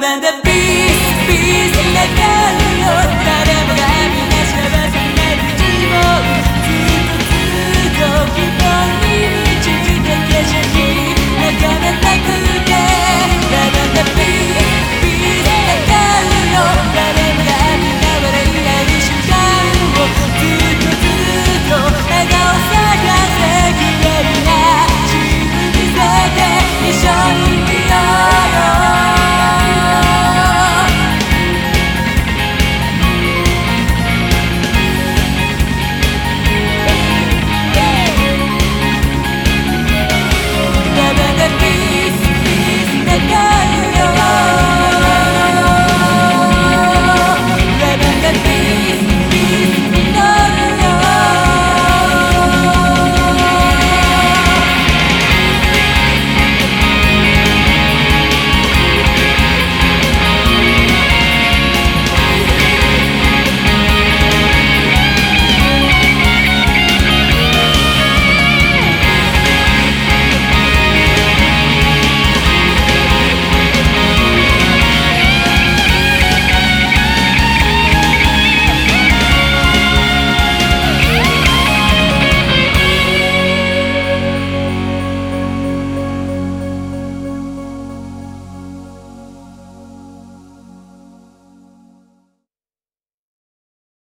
bende